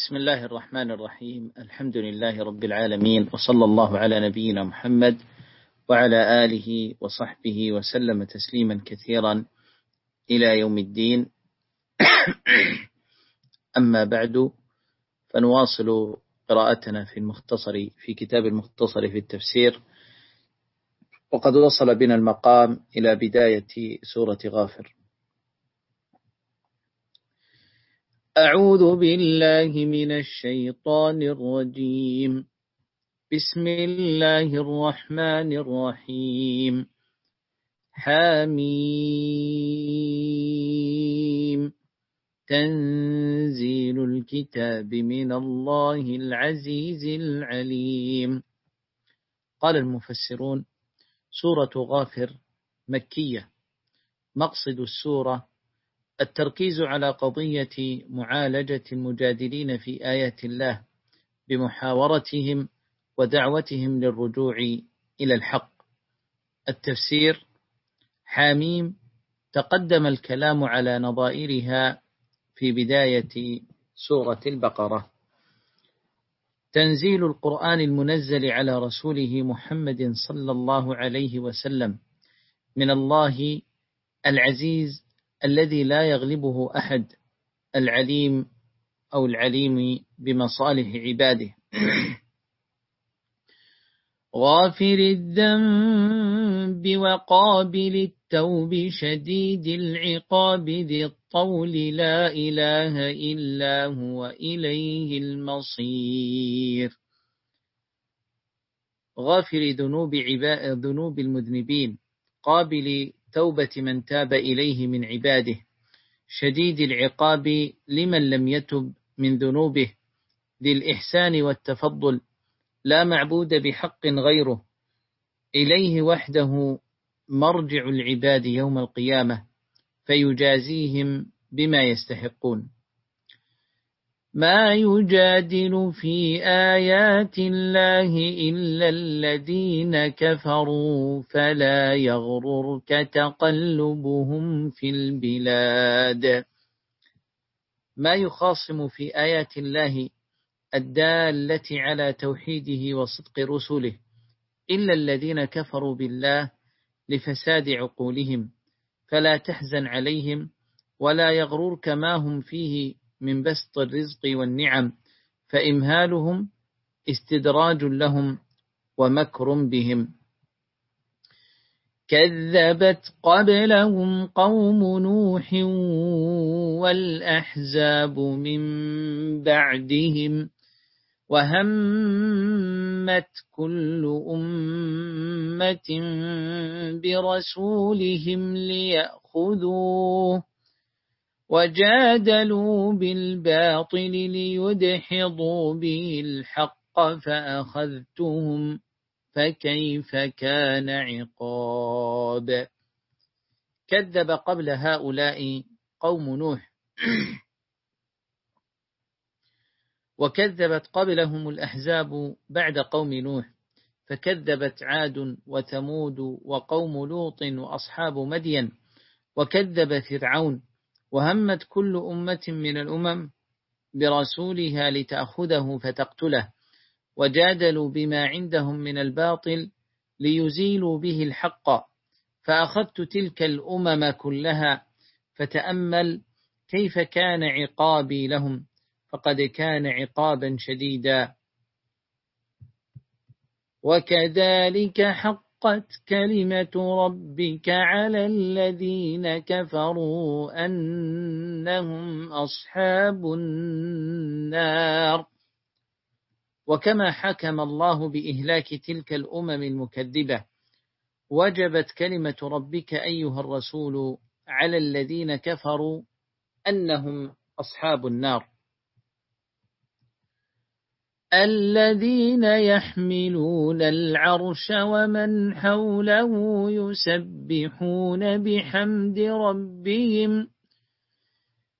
بسم الله الرحمن الرحيم. الحمد لله رب العالمين وصلى الله على نبينا محمد وعلى آله وصحبه وسلم تسليما كثيرا إلى يوم الدين. أما بعد فنواصل قراءتنا في المختصر في كتاب المختصر في التفسير. وقد وصل بنا المقام إلى بداية سورة غافر. أعوذ بالله من الشيطان الرجيم. بسم الله الرحمن الرحيم. حميم. تنزيل الكتاب من الله العزيز العليم. قال المفسرون سورة غافر مكية. مقصد السورة التركيز على قضية معالجة المجادلين في آيات الله بمحاورتهم ودعوتهم للرجوع إلى الحق. التفسير حاميم تقدم الكلام على نظائرها في بداية سورة البقرة. تنزيل القرآن المنزل على رسوله محمد صلى الله عليه وسلم من الله العزيز الذي لا يغلبه أحد العليم أو العليم بمصالح عباده. غافر الذنب وقابل التوب شديد العقاب ذي الطول لا إله إلا هو إليه المصير. غافر ذنوب ذنوب المذنبين قابل توبة من تاب إليه من عباده. شديد العقاب لمن لم يتب من ذنوبه. ذي الإحسان والتفضل. لا معبود بحق غيره. إليه وحده مرجع العباد يوم القيامة. فيجازيهم بما يستحقون. ما يجادل في آيات الله إلا الذين كفروا فلا يغررك تقلبهم في البلاد. ما يخاصم في آيات الله الدالة على توحيده وصدق رسله إلا الذين كفروا بالله لفساد عقولهم فلا تحزن عليهم ولا يغررك ما هم فيه من بسط الرزق والنعم فإمهالهم استدراج لهم ومكر بهم. كذبت قبلهم قوم نوح والأحزاب من بعدهم وهمت كل أمة برسولهم ليأخذوه. وجادلوا بالباطل ليدحضوا به الحق فأخذتهم فكيف كان عقاب. كذب قبل هؤلاء قوم نوح. وكذبت قبلهم الأحزاب بعد قوم نوح. فكذبت عاد وثمود وقوم لوط وأصحاب مدين. وكذب فرعون وهمت كل أمة من الأمم برسولها لتأخذه فتقتله وجادلوا بما عندهم من الباطل ليزيلوا به الحق. فأخذت تلك الأمم كلها فتأمل كيف كان عقابي لهم فقد كان عقابا شديدا. وكذلك حق حقت كلمة ربك على الذين كفروا أنهم أصحاب النار. وكما حكم الله بإهلاك تلك الأمم المكذبة وجبت كلمة ربك أيها الرسول على الذين كفروا أنهم أصحاب النار. الذين يحملون العرش ومن حوله يسبحون بحمد ربهم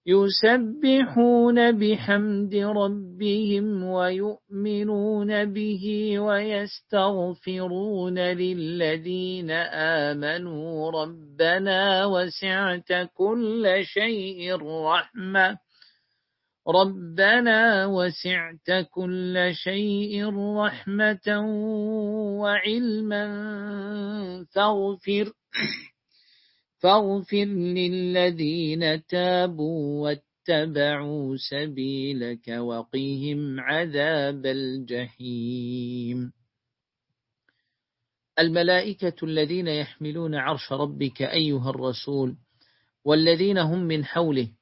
يسبحون بحمد ربهم ويؤمنون به ويستغفرون للذين آمنوا. ربنا وسعت كل شيء رحمة. ربنا وسعت كل شيء رحمة وعلما فاغفر فاغفر للذين تابوا واتبعوا سبيلك وقهم عذاب الجحيم. الملائكة الذين يحملون عرش ربك أيها الرسول والذين هم من حوله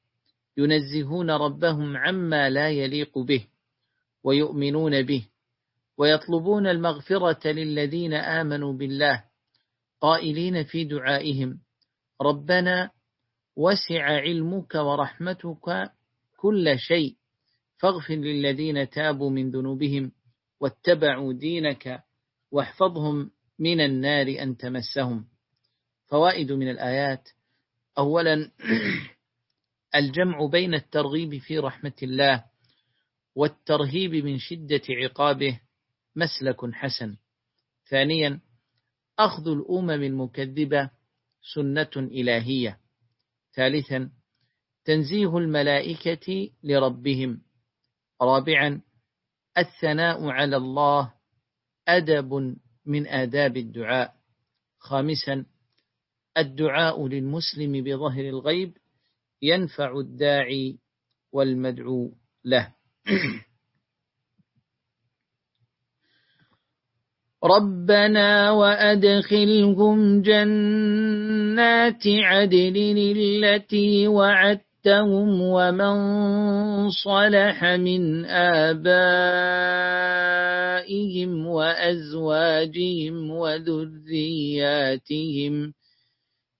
ينزهون ربهم عما لا يليق به ويؤمنون به ويطلبون المغفرة للذين آمنوا بالله قائلين في دعائهم ربنا وسع علمك ورحمتك كل شيء فاغفر للذين تابوا من ذنوبهم واتبعوا دينك واحفظهم من النار أن تمسهم فوائد من الآيات. أولا الجمع بين الترغيب في رحمة الله والترهيب من شدة عقابه مسلك حسن. ثانيا أخذ الأمم المكذبة سنة إلهية. ثالثا تنزيه الملائكة لربهم. رابعا الثناء على الله أدب من آداب الدعاء. خامسا الدعاء للمسلم بظهر الغيب ينفع الداعي والمدعو له. ربنا وأدخلهم جنات عدل التي وعدتهم ومن صلح من آبائهم وأزواجهم وذرياتهم.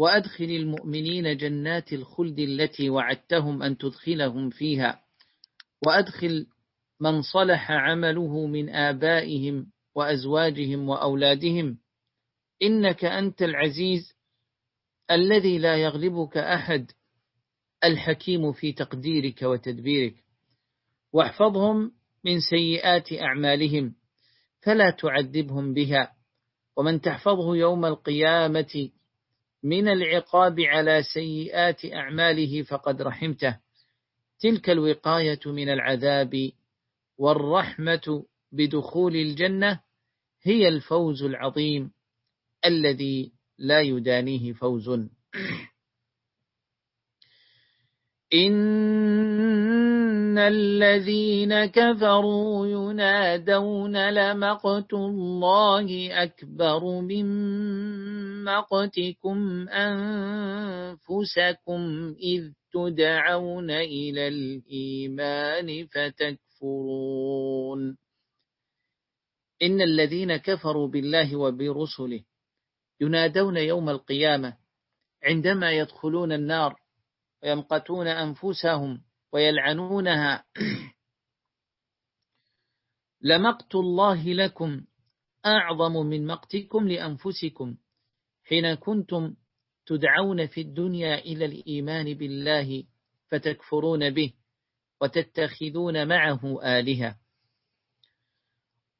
وأدخل المؤمنين جنات الخلد التي وعدتهم أن تدخلهم فيها. وأدخل من صلح عمله من آبائهم وأزواجهم وأولادهم. إنك أنت العزيز الذي لا يغلبك أحد الحكيم في تقديرك وتدبيرك. واحفظهم من سيئات أعمالهم فلا تعذبهم بها. ومن تحفظه يوم القيامة من العقاب على سيئات أعماله فقد رحمته. تلك الوقاية من العذاب والرحمة بدخول الجنة هي الفوز العظيم الذي لا يدانيه فوز. إن الذين كفروا ينادون لمقت الله أكبر من مقتكم أنفسكم إذ تدعون إلى الإيمان فتكفرون. إن الذين كفروا بالله وبرسله ينادون يوم القيامة عندما يدخلون النار ويمقتون أنفسهم ويلعنونها. لمقت الله لكم أعظم من مقتكم لأنفسكم حين كنتم تدعون في الدنيا إلى الإيمان بالله فتكفرون به وتتخذون معه آلهة.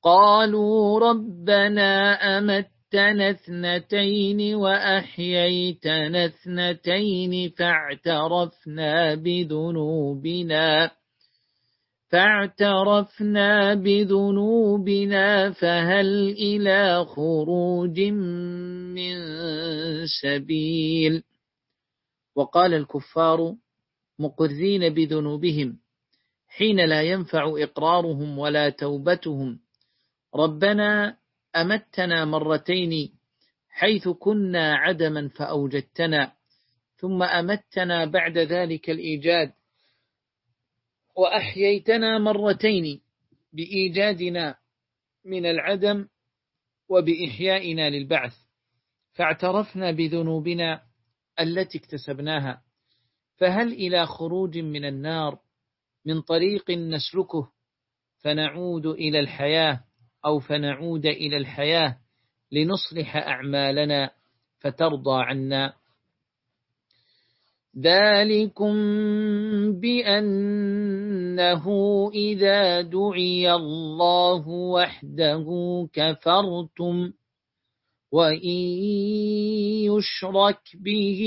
قالوا ربنا أمت أمتنا اثنتين وأحييتنا اثنتين فاعترفنا بذنوبنا فاعترفنا بذنوبنا فهل إلى خروج من سبيل؟ وقال الكفار مقرين بذنوبهم حين لا ينفع إقرارهم ولا توبتهم ربنا أمتنا مرتين حيث كنا عدما فأوجدتنا ثم أمتنا بعد ذلك الإيجاد. وأحييتنا مرتين بإيجادنا من العدم وبإحيائنا للبعث. فاعترفنا بذنوبنا التي اكتسبناها. فهل إلى خروج من النار من طريق نسلكه فنعود إلى الحياة أو فنعود إلى الحياة لنصلح أعمالنا فترضى عنا. ذلكم بأنه إذا دعي الله وحده كفرتم وإن يشرك به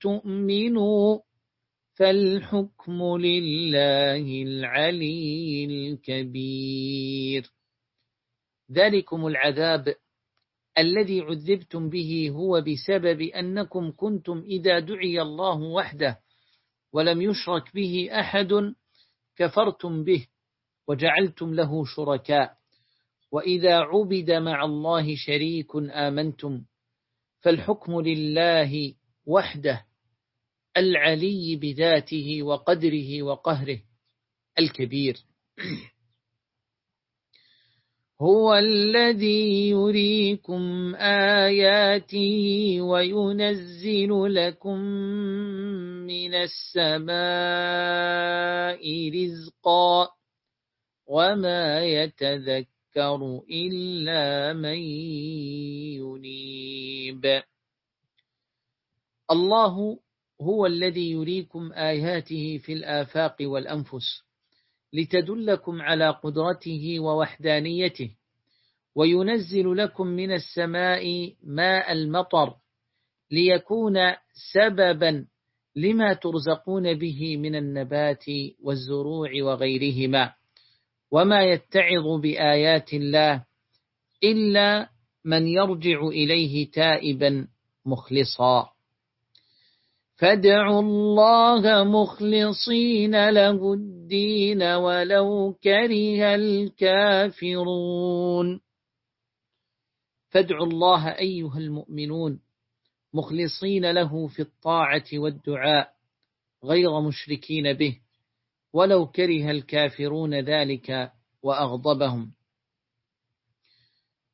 تؤمنوا فالحكم لله العلي الكبير. ذلكم العذاب الذي عذبتم به هو بسبب أنكم كنتم إذا دعي الله وحده ولم يشرك به أحد كفرتم به وجعلتم له شركاء. وإذا عبد مع الله شريك آمنتم فالحكم لله وحده العلي بذاته وقدره وقهره الكبير. هو الذي يريكم آياته وينزل لكم من السماء رزقا وما يتذكر إلا من ينيب. الله هو الذي يريكم آياته في الآفاق والأنفس. لتدلكم على قدرته ووحدانيته وينزل لكم من السماء ماء المطر ليكون سببا لما ترزقون به من النبات والزروع وغيرهما وما يتعظ بآيات الله إلا من يرجع إليه تائبا مخلصا. فادعوا الله مخلصين له الدين ولو كره الكافرون. فادعوا الله أيها المؤمنون مخلصين له في الطاعة والدعاء غير مشركين به ولو كره الكافرون ذلك وأغضبهم.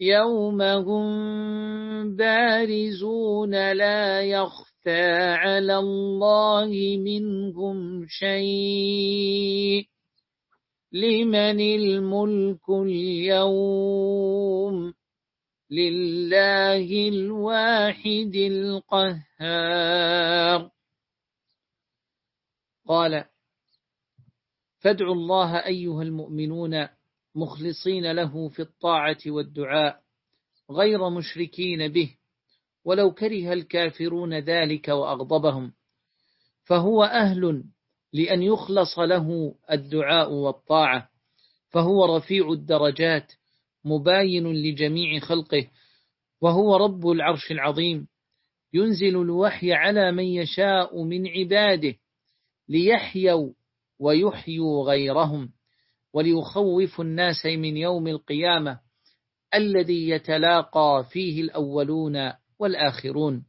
يوم هم بارزون لا يخفى على الله منهم شيء لمن الملك اليوم لله الواحد القهار قال فادعوا الله أيها المؤمنون مخلصين له في الطاعة والدعاء غير مشركين به ولو كره الكافرون ذلك وأغضبهم. فهو أهل لأن يخلص له الدعاء والطاعة فهو رفيع الدرجات مباين لجميع خلقه وهو رب العرش العظيم ينزل الوحي على من يشاء من عباده ليحيوا ويحيوا غيرهم. وليخوف الناس من يوم القيامة الذي يتلاقى فيه الأولون والآخرون.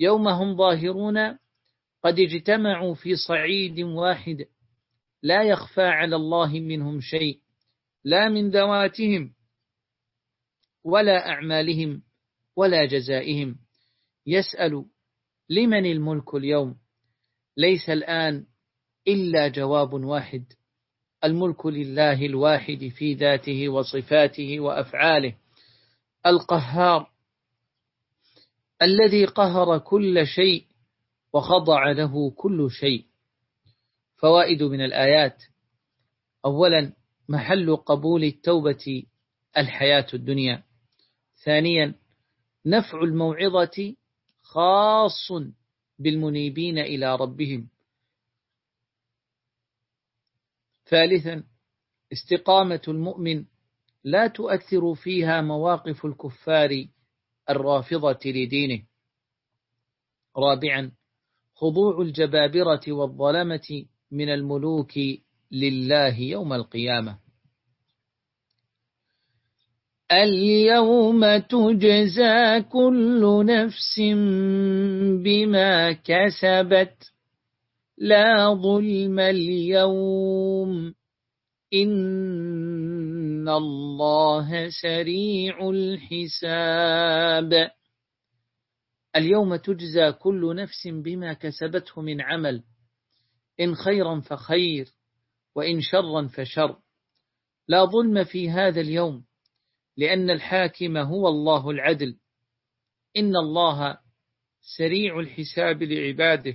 يوم هم ظاهرون قد اجتمعوا في صعيد واحد. لا يخفى على الله منهم شيء لا من ذواتهم ولا أعمالهم ولا جزائهم. يسأل لمن الملك اليوم؟ ليس الآن إلا جواب واحد. الملك لله الواحد في ذاته وصفاته وأفعاله. القهار الذي قهر كل شيء وخضع له كل شيء. فوائد من الآيات. أولا محل قبول التوبة الحياة الدنيا. ثانيا نفع الموعظة خاص بالمنيبين إلى ربهم. ثالثا استقامة المؤمن لا تؤثر فيها مواقف الكفار الرافضة لدينه. رابعا خضوع الجبابرة والظلمة من الملوك لله يوم القيامة. اليوم تجزى كل نفس بما كسبت. لا ظلم اليوم. إن الله سريع الحساب. اليوم تجزى كل نفس بما كسبته من عمل. إن خيرا فخير وإن شرا فشر. لا ظلم في هذا اليوم لأن الحاكم هو الله العدل. إن الله سريع الحساب لعباده.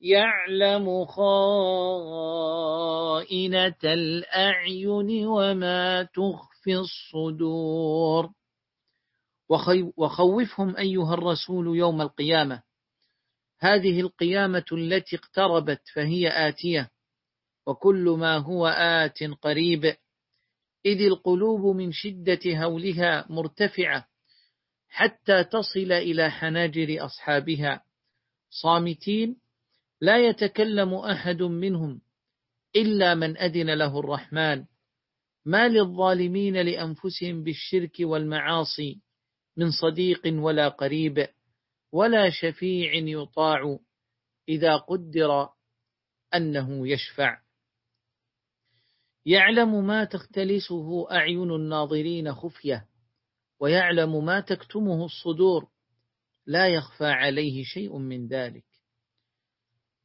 يعلم خائنة الأعين وما تخفي الصدور. وخوفهم أيها الرسول يوم القيامة. هذه القيامة التي اقتربت فهي آتية. وكل ما هو آت قريب. إذ القلوب من شدة هولها مرتفعة حتى تصل إلى حناجر أصحابها. صامتين لا يتكلم أحد منهم إلا من أذن له الرحمن. ما للظالمين لأنفسهم بالشرك والمعاصي من صديق ولا قريب ولا شفيع يطاع إذا قدر أنه يشفع. يعلم ما تختلسه أعين الناظرين خفية ويعلم ما تكتمه الصدور لا يخفى عليه شيء من ذلك.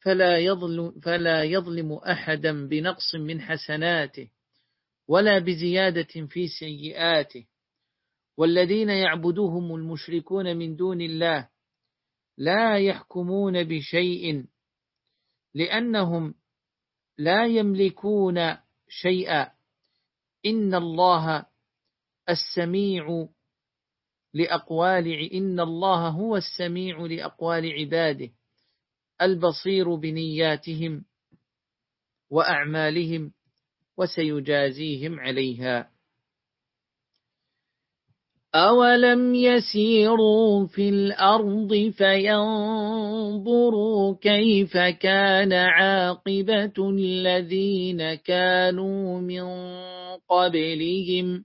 فلا يظلم, فلا يظلم أحدا بنقص من حسناته ولا بزيادة في سيئاته. والذين يعبدوهم المشركون من دون الله لا يحكمون بشيء لأنهم لا يملكون شيئا. إن الله السميع لأقوال إن الله هو السميع لأقوال عباده. البصير بنياتهم وأعمالهم وسيجازيهم عليها. أولم يسيروا في الأرض فينظروا كيف كان عاقبة الذين كانوا من قبلهم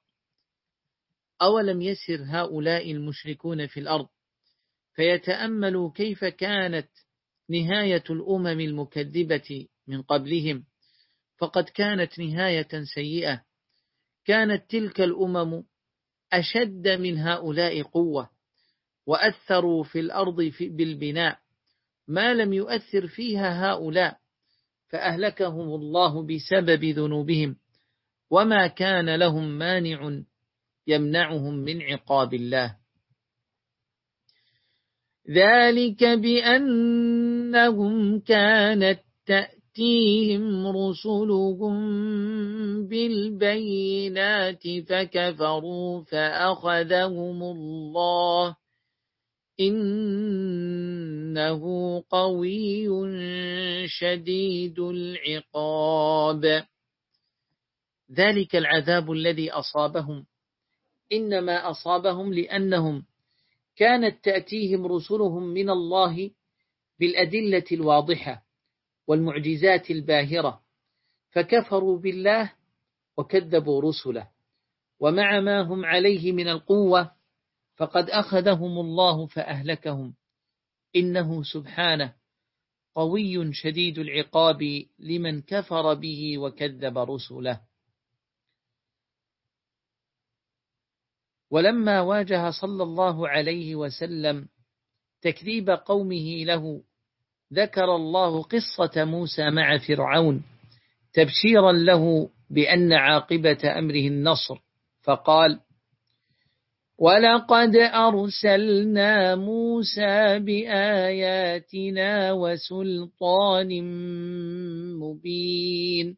أولم يسر هؤلاء المشركون في الأرض؟ فيتأملوا كيف كانت نهاية الأمم المكذبة من قبلهم. فقد كانت نهاية سيئة. كانت تلك الأمم أشد من هؤلاء قوة وأثروا في الأرض بالبناء. ما لم يؤثر فيها هؤلاء فأهلكهم الله بسبب ذنوبهم. وما كان لهم مانع يمنعهم من عقاب الله. ذلك بأنهم كانت تأتيهم رسلهم بالبينات فكفروا فأخذهم الله. إنه قوي شديد العقاب. ذلك العذاب الذي أصابهم. إنما أصابهم لأنهم كانت تأتيهم رسلهم من الله بالأدلة الواضحة والمعجزات الباهرة فكفروا بالله وكذبوا رسله. ومع ما هم عليه من القوة فقد أخذهم الله فأهلكهم. إنه سبحانه قوي شديد العقاب لمن كفر به وكذب رسله. ولما واجه صلى الله عليه وسلم تكذيب قومه له ذكر الله قصة موسى مع فرعون تبشيرا له بأن عاقبة أمره النصر فقال ولقد أرسلنا موسى بآياتنا وسلطان مبين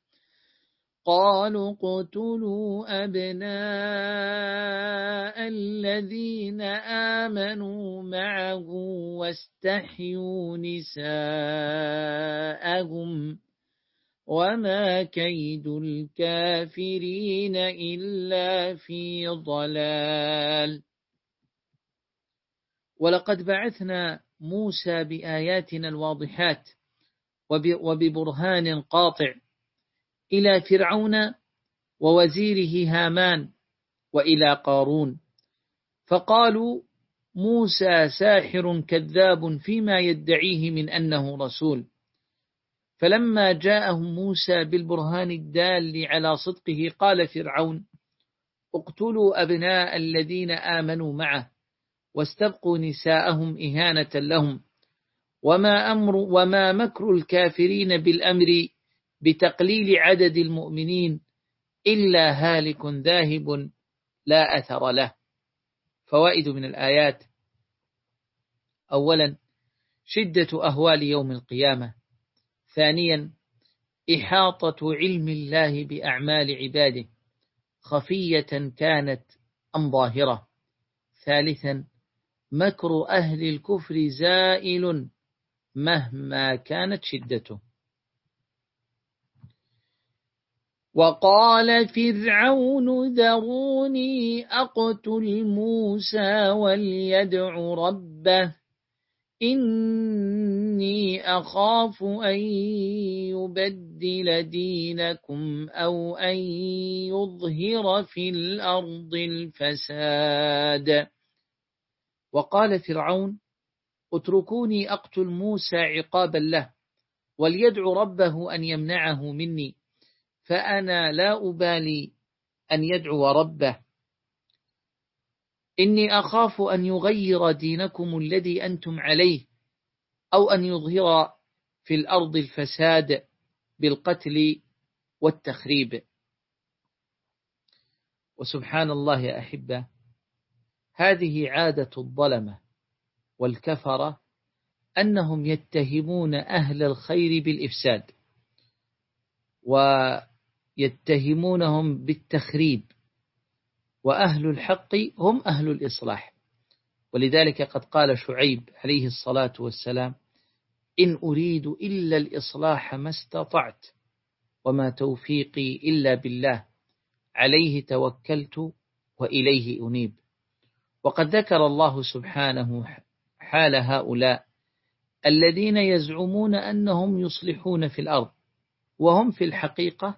قالوا اقتلوا أبناء الذين آمنوا معه واستحيوا نساءهم وما كيد الكافرين إلا في ضلال. ولقد بعثنا موسى بآياتنا الواضحات وببرهان قاطع. إلى فرعون ووزيره هامان وإلى قارون. فقالوا موسى ساحر كذاب فيما يدعيه من أنه رسول. فلما جاءهم موسى بالبرهان الدال على صدقه قال فرعون اقتلوا أبناء الذين آمنوا معه واستبقوا نساءهم إهانة لهم. وما أمر وما مكر الكافرين بالأمر بتقليل عدد المؤمنين إلا هالك ذاهب لا أثر له. فوائد من الآيات. أولا شدة أهوال يوم القيامة. ثانيا إحاطة علم الله بأعمال عباده. خفية كانت أم ظاهرة. ثالثا مكر أهل الكفر زائل مهما كانت شدته. وقال فرعون ذروني أقتل موسى وليدع ربه إني أخاف أن يبدل دينكم أو أن يظهر في الأرض الفساد. وقال فرعون اتركوني أقتل موسى عقابا له وليدعو ربه أن يمنعه مني. فأنا لا أبالي أن يدعو ربه. إني أخاف أن يغير دينكم الذي أنتم عليه أو أن يظهر في الأرض الفساد بالقتل والتخريب. وسبحان الله يا أحبة هذه عادة الظلمة والكفرة أنهم يتهمون أهل الخير بالإفساد. ويتهمونهم بالتخريب وأهل الحق هم أهل الإصلاح. ولذلك قد قال شعيب عليه الصلاة والسلام إن أريد إلا الإصلاح ما استطعت وما توفيقي إلا بالله عليه توكلت وإليه أنيب. وقد ذكر الله سبحانه حال هؤلاء الذين يزعمون أنهم يصلحون في الأرض وهم في الحقيقة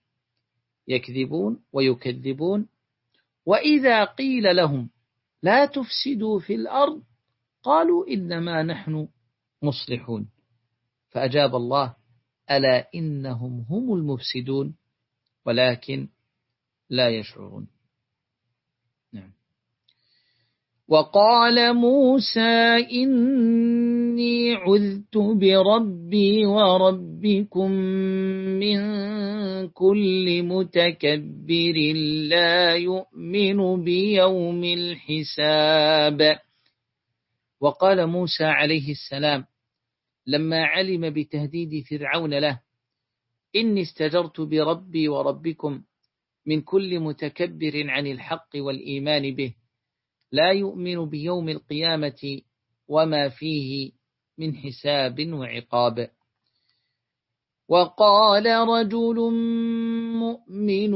يكذبون ويكذبون. وإذا قيل لهم لا تفسدوا في الأرض قالوا إنما نحن مصلحون. فأجاب الله ألا إنهم هم المفسدون ولكن لا يشعرون. نعم. وقال موسى إني عذت بربي وربكم من كل متكبر لا يؤمن بيوم الحساب. وقال موسى عليه السلام لما علم بتهديد فرعون له إني استجرت بربي وربكم من كل متكبر عن الحق والإيمان به لا يؤمن بيوم القيامة وما فيه من حساب وعقاب. وقال رجل مؤمن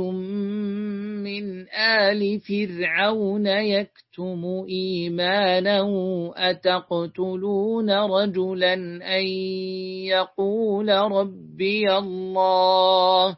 من آل فرعون يكتم إيمانه أتقتلون رجلا أن يقول ربي الله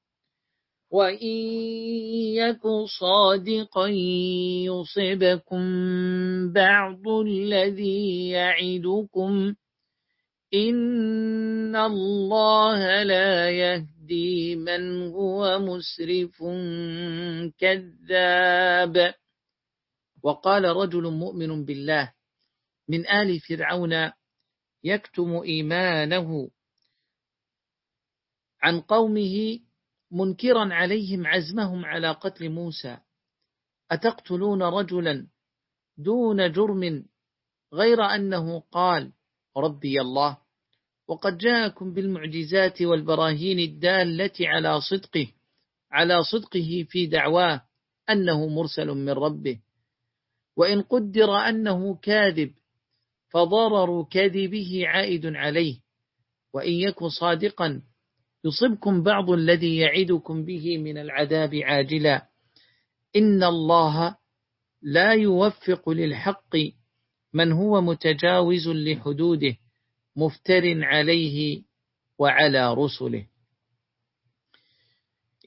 وإن يك صادقا يصبكم بعض الذي يعدكم إن الله لا يهدي من هو مسرف كذاب. وقال رجل مؤمن بالله من آل فرعون يكتم إيمانه عن قومه منكرا عليهم عزمهم على قتل موسى. أتقتلون رجلا دون جرم غير أنه قال ربي الله وقد جاءكم بالمعجزات والبراهين الدالة على صدقه على صدقه في دعواه أنه مرسل من ربه. وإن قدر أنه كاذب فضرر كذبه عائد عليه وإن يك صادقا يصبكم بعض الذي يعدكم به من العذاب عاجلا. إن الله لا يوفق للحق من هو متجاوز لحدوده مفتر عليه وعلى رسله.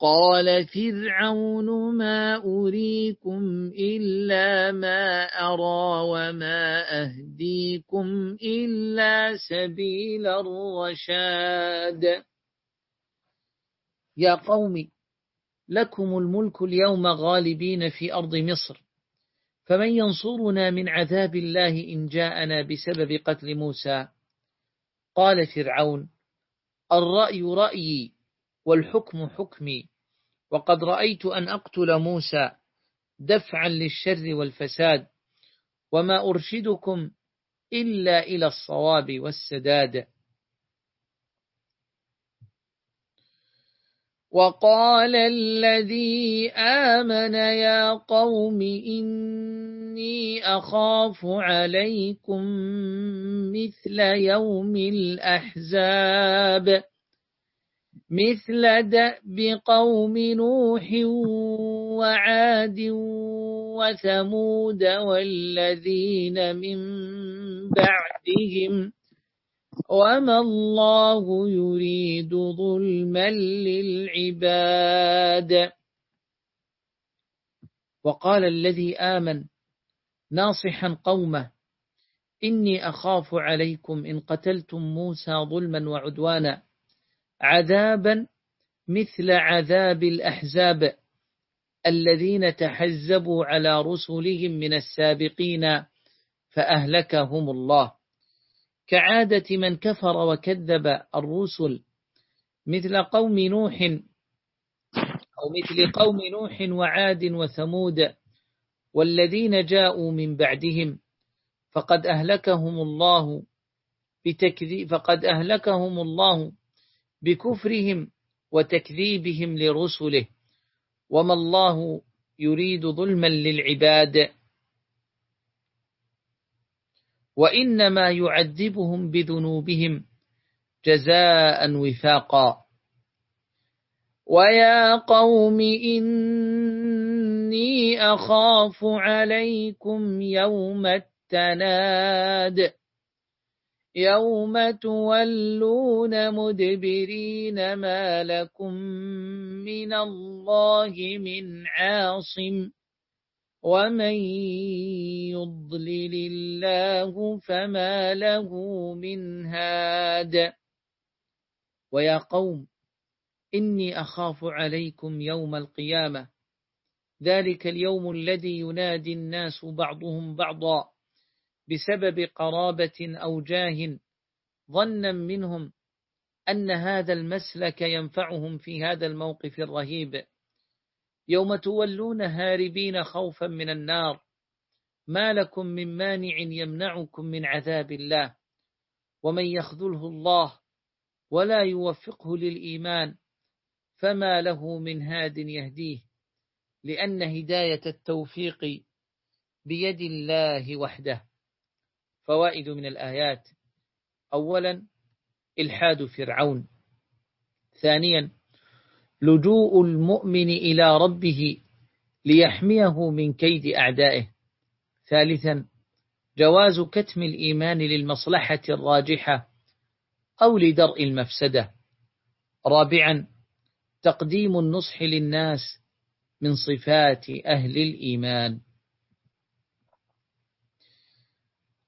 قال فرعون ما أريكم إلا ما أرى وما أهديكم إلا سبيل الرشاد يا قوم لكم الملك اليوم غالبين في أرض مصر. فمن ينصرنا من عذاب الله إن جاءنا بسبب قتل موسى؟ قال فرعون الرأي رأيي والحكم حكمي. وقد رأيت أن أقتل موسى دفعا للشر والفساد وما أرشدكم إلا إلى الصواب والسداد. وقال الذي آمن يا قوم إني أخاف عليكم مثل يوم الأحزاب. مثل دأب قوم نوح وعاد وثمود والذين من بعدهم وما الله يريد ظلما للعباد. وقال الذي آمن ناصحا قومه إني أخاف عليكم إن قتلتم موسى ظلما وعدوانا عذابا مثل عذاب الأحزاب الذين تحزبوا على رسلهم من السابقين فأهلكهم الله. كعادة من كفر وكذب الرسل مثل قوم نوح أو مثل قوم نوح وعاد وثمود والذين جاءوا من بعدهم. فقد أهلكهم الله بتكذيب فقد أهلكهم الله بكفرهم وتكذيبهم لرسله. وما الله يريد ظلما للعباد. وإنما يعذبهم بذنوبهم جزاء وفاقا. ويا قوم إني أخاف عليكم يوم التناد. يوم تولون مدبرين ما لكم من الله من عاصم ومن يضلل الله فما له من هاد ويا قوم إني أخاف عليكم يوم القيامة ذلك اليوم الذي ينادي الناس بعضهم بعضا بسبب قرابة أو جاه ظنا منهم أن هذا المسلك ينفعهم في هذا الموقف الرهيب. يوم تولون هاربين خوفا من النار ما لكم من مانع يمنعكم من عذاب الله؟ ومن يخذله الله ولا يوفقه للإيمان فما له من هاد يهديه؟ لأن هداية التوفيق بيد الله وحده. فوائد من الآيات. أولا إلحاد فرعون. ثانيا لجوء المؤمن إلى ربه ليحميه من كيد أعدائه. ثالثا جواز كتم الإيمان للمصلحة الراجحة أو لدرء المفسدة. رابعا تقديم النصح للناس من صفات أهل الإيمان.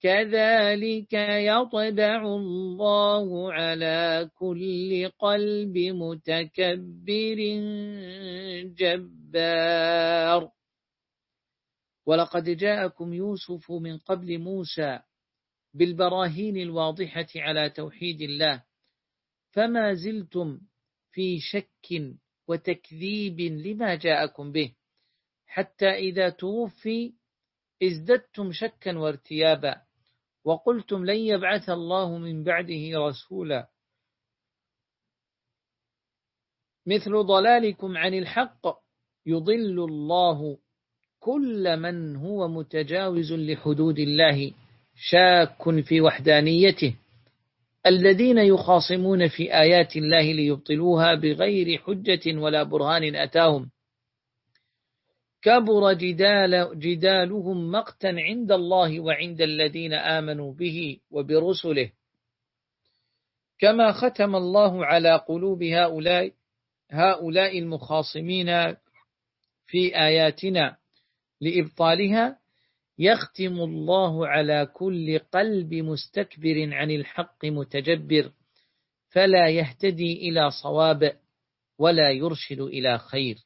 كذلك يطبع الله على كل قلب متكبر جبار. ولقد جاءكم يوسف من قبل موسى بالبراهين الواضحة على توحيد الله. فما زلتم في شك وتكذيب لما جاءكم به. حتى إذا توفي ازددتم شكا وارتيابا. وقلتم لن يبعث الله من بعده رسولا. مثل ضلالكم عن الحق يضل الله كل من هو متجاوز لحدود الله شاك في وحدانيته. الذين يخاصمون في آيات الله ليبطلوها بغير حجة ولا برهان أتاهم. كبر جدال جدالهم مقتا عند الله وعند الذين آمنوا به وبرسله. كما ختم الله على قلوب هؤلاء هؤلاء المخاصمين في آياتنا لإبطالها يختم الله على كل قلب مستكبر عن الحق متجبر فلا يهتدي إلى صواب ولا يرشد إلى خير.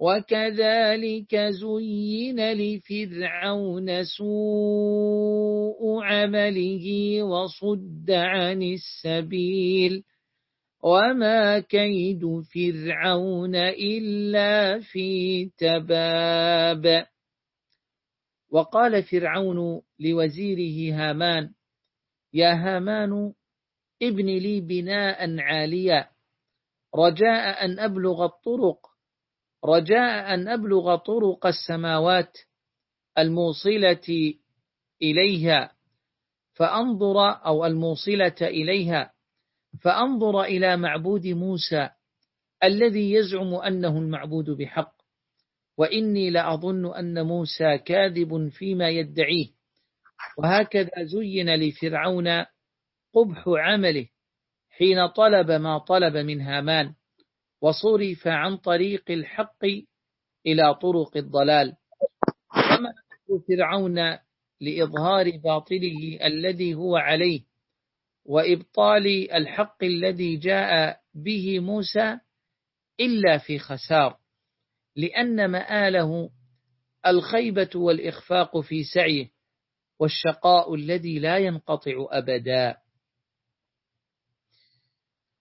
وكذلك زين لفرعون سوء عمله وصد عن السبيل. وما كيد فرعون إلا في تباب. وقال فرعون لوزيره هامان يا هامان ابن لي بناء عاليا رجاء أن أبلغ الطرق رجاء أن أبلغ طرق السماوات الموصلة إليها فأنظر أو الموصلة إليها فأنظر إلى معبود موسى الذي يزعم أنه المعبود بحق وإني لأظن أن موسى كاذب فيما يدعيه. وهكذا زين لفرعون قبح عمله حين طلب ما طلب من هامان. وصرف عن طريق الحق إلى طرق الضلال. وما فرعون لإظهار باطله الذي هو عليه وإبطال الحق الذي جاء به موسى إلا في خسار لأن مآله الخيبة والإخفاق في سعيه والشقاء الذي لا ينقطع أبدا.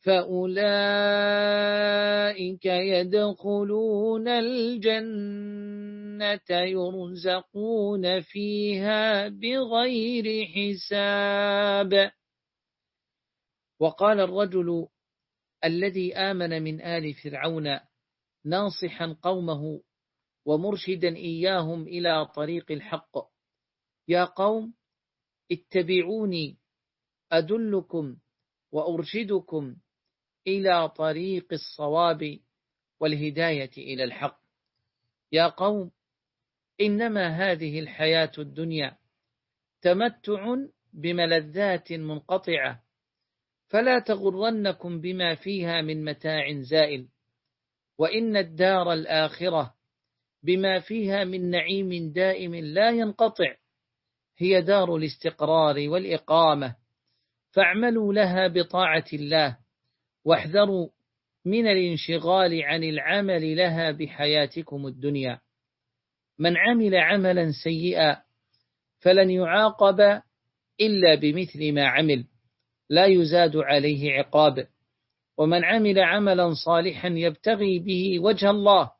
فأولئك يدخلون الجنة يرزقون فيها بغير حساب. وقال الرجل الذي آمن من آل فرعون ناصحا قومه ومرشدا إياهم إلى طريق الحق. يا قوم اتبعوني أدلكم وأرشدكم إلى طريق الصواب والهداية إلى الحق. يا قوم إنما هذه الحياة الدنيا تمتع بملذات منقطعة فلا تغرنكم بما فيها من متاع زائل وإن الدار الآخرة بما فيها من نعيم دائم لا ينقطع هي دار الاستقرار والإقامة فاعملوا لها بطاعة الله. واحذروا من الانشغال عن العمل لها بحياتكم الدنيا. من عمل عملا سيئا فلن يعاقب إلا بمثل ما عمل لا يزاد عليه عقاب. ومن عمل عملا صالحا يبتغي به وجه الله.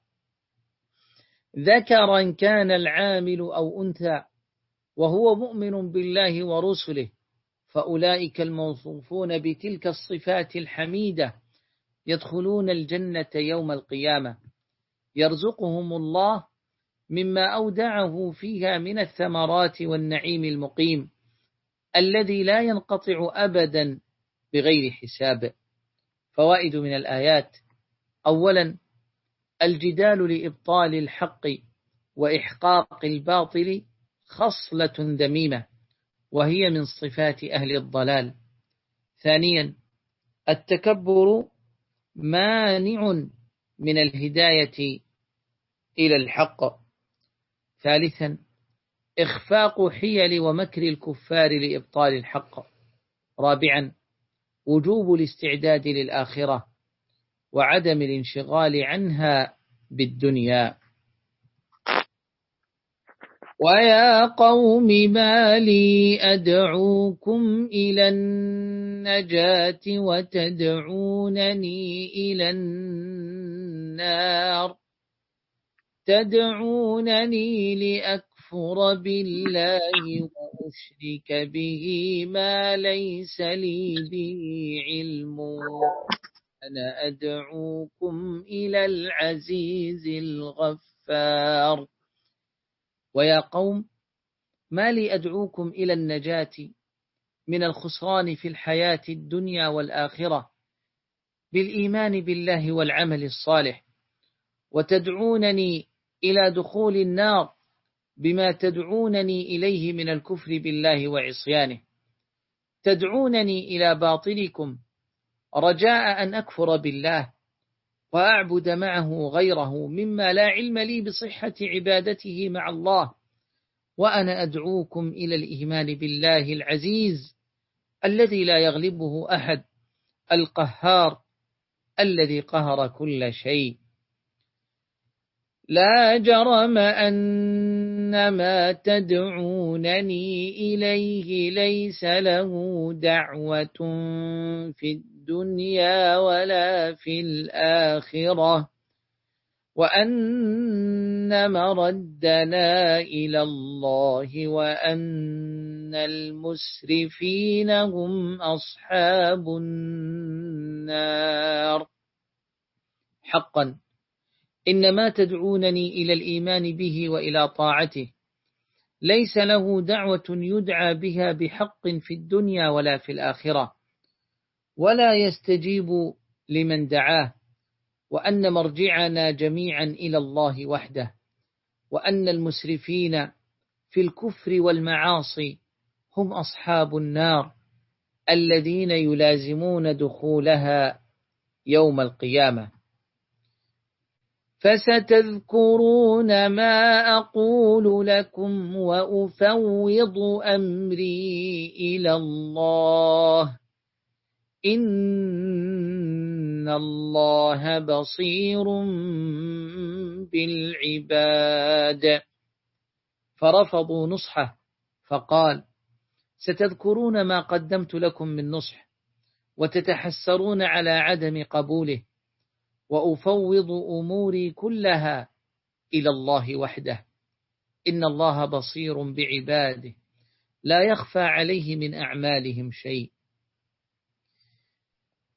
ذكرا كان العامل أو أنثى وهو مؤمن بالله ورسله. فأولئك الموصوفون بتلك الصفات الحميدة يدخلون الجنة يوم القيامة. يرزقهم الله مما أودعه فيها من الثمرات والنعيم المقيم الذي لا ينقطع أبدا بغير حساب. فوائد من الآيات أولا الجدال لإبطال الحق وإحقاق الباطل خصلة ذميمة وهي من صفات أهل الضلال. ثانيا التكبر مانع من الهداية إلى الحق. ثالثا إخفاق حيل ومكر الكفار لإبطال الحق. رابعا وجوب الاستعداد للآخرة وعدم الانشغال عنها بالدنيا. ويا قوم ما لي أدعوكم إلى النجاة وتدعونني إلى النار تدعونني لأكفر بالله وأشرك به ما ليس لي به علم أنا أدعوكم إلى العزيز الغفار ويا قوم ما لي أدعوكم إلى النجاة من الخسران في الحياة الدنيا والآخرة بالإيمان بالله والعمل الصالح. وتدعونني إلى دخول النار بما تدعونني إليه من الكفر بالله وعصيانه. تدعونني إلى باطلكم رجاء أن أكفر بالله. وأعبد معه غيره مما لا علم لي بصحة عبادته مع الله. وأنا أدعوكم إلى الإيمان بالله العزيز الذي لا يغلبه أحد القهار الذي قهر كل شيء. لا جرم أن ما تدعونني إليه ليس له دعوة في الدنيا ولا في الآخرة وأن مردنا إلى الله وأن المسرفين هم أصحاب النار. حقا. إن ما تدعونني إلى الإيمان به وإلى طاعته. ليس له دعوة يدعى بها بحق في الدنيا ولا في الآخرة. ولا يستجيب لمن دعاه وأن مرجعنا جميعا إلى الله وحده وأن المسرفين في الكفر والمعاصي هم أصحاب النار الذين يلازمون دخولها يوم القيامة. فستذكرون ما أقول لكم وأفوض أمري إلى الله. إن الله بصير بالعباد. فرفضوا نصحه فقال ستذكرون ما قدمت لكم من نصح وتتحسرون على عدم قبوله وأفوض أموري كلها إلى الله وحده. إن الله بصير بعباده لا يخفى عليه من أعمالهم شيء.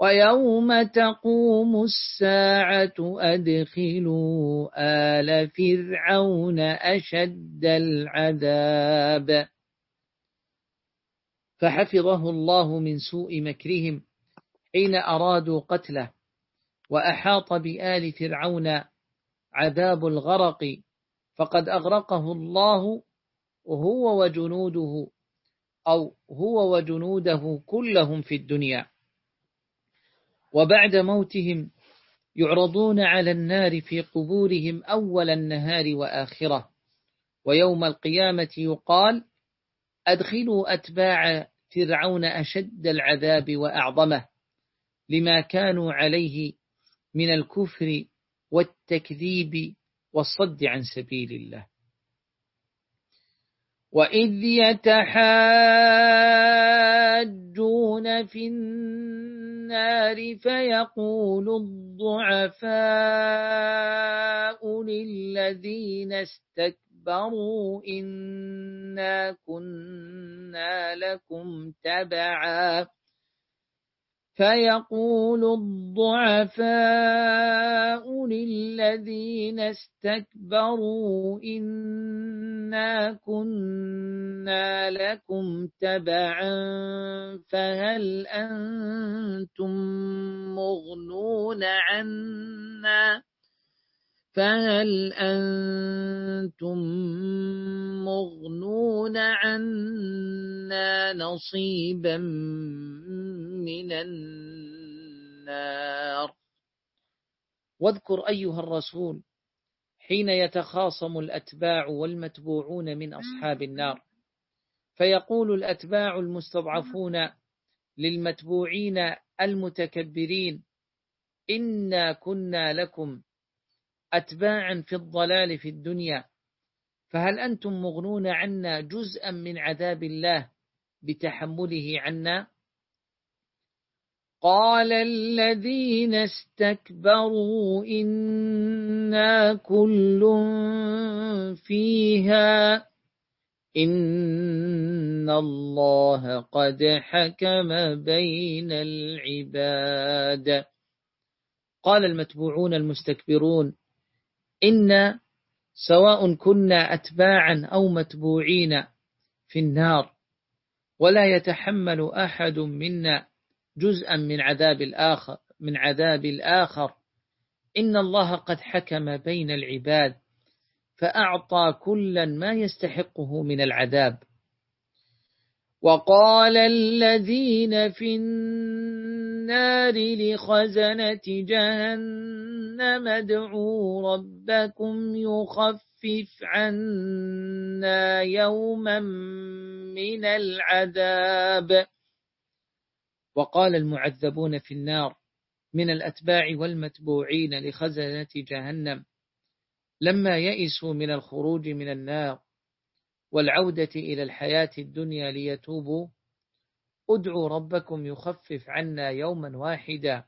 ويوم تقوم الساعة أدخلوا آل فرعون أشد العذاب فحفظه الله من سوء مكرهم حين أرادوا قتله وأحاط بآل فرعون عذاب الغرق فقد أغرقه الله هو وجنوده أو هو وجنوده كلهم في الدنيا وبعد موتهم يعرضون على النار في قبورهم أول النهار وآخرة. ويوم القيامة يقال أدخلوا أتباع فرعون أشد العذاب وأعظمه لما كانوا عليه من الكفر والتكذيب والصد عن سبيل الله. وإذ يتحاجون في النار فيقول الضعفاء للذين استكبروا إنا كنا لكم تبعا فيقول الضعفاء للذين استكبروا إنا كنا لكم تبعا فهل أنتم مغنون عنا فهل أنتم مغنون عنا نصيبا من النار؟ واذكر أيها الرسول حين يتخاصم الأتباع والمتبوعون من أصحاب النار فيقول الأتباع المستضعفون للمتبوعين المتكبرين إنا كنا لكم أتباعا في الضلال في الدنيا. فهل أنتم مغنون عنا جزءا من عذاب الله بتحمله عنا؟ قال الذين استكبروا إنا كل فيها. إن الله قد حكم بين العباد. قال المتبوعون المستكبرون إن سواء كنا أتباعا أو متبوعين في النار ولا يتحمل أحد منا جزءا من عذاب الآخر من عذاب الآخر. إن الله قد حكم بين العباد فأعطى كلا ما يستحقه من العذاب. وقال الذين في النار لخزنة جهنم ادعوا ربكم يخفف عنا يوما من العذاب. وقال المعذبون في النار من الأتباع والمتبوعين لخزنة جهنم لما يئسوا من الخروج من النار والعودة إلى الحياة الدنيا ليتوبوا ادعوا ربكم يخفف عنا يوما واحدا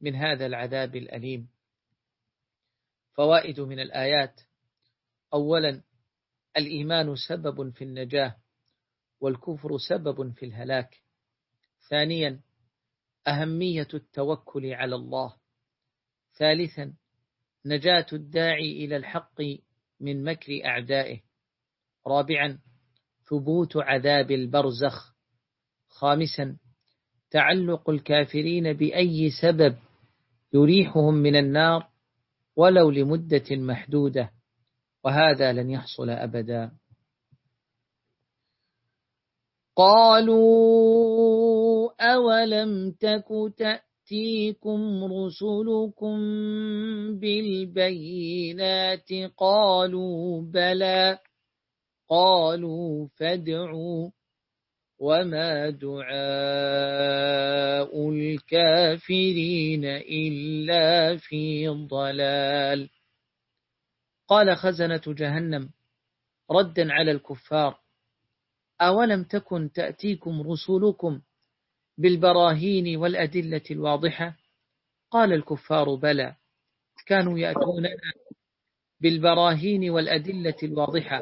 من هذا العذاب الأليم. فوائد من الآيات. أولا الإيمان سبب في النجاة والكفر سبب في الهلاك. ثانيا أهمية التوكل على الله. ثالثا نجاة الداعي إلى الحق من مكر أعدائه. رابعا ثبوت عذاب البرزخ. خامسا تعلق الكافرين بأي سبب يريحهم من النار. ولو لمدة محدودة وهذا لن يحصل أبدا. قالوا أولم تك تأتيكم رسلكم بالبينات؟ قالوا بلى. قالوا فادعوا. وما دعاء الكافرين إلا في ضلال قال خزنة جهنم ردا على الكفار أولم تكن تأتيكم رسولكم بالبراهين والأدلة الواضحة؟ قال الكفار بلى كانوا يأتوننا بالبراهين والأدلة الواضحة.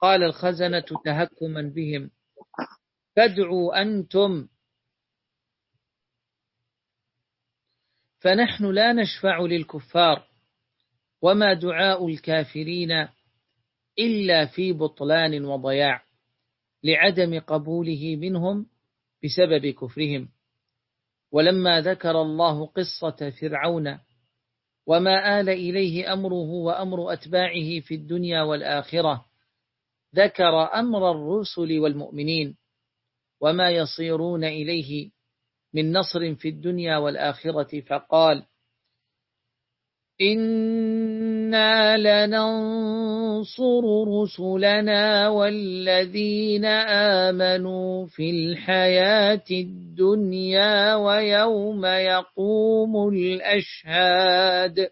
قال الخزنة تهكما بهم فادعوا أنتم. فنحن لا نشفع للكفار وما دعاء الكافرين إلا في بطلان وضياع لعدم قبوله منهم بسبب كفرهم. ولما ذكر الله قصة فرعون وما آل إليه أمره وأمر أتباعه في الدنيا والآخرة ذكر أمر الرسل والمؤمنين. وما يصيرون إليه من نصر في الدنيا والآخرة فقال إنا لننصر رسلنا والذين آمنوا في الحياة الدنيا ويوم يقوم الأشهاد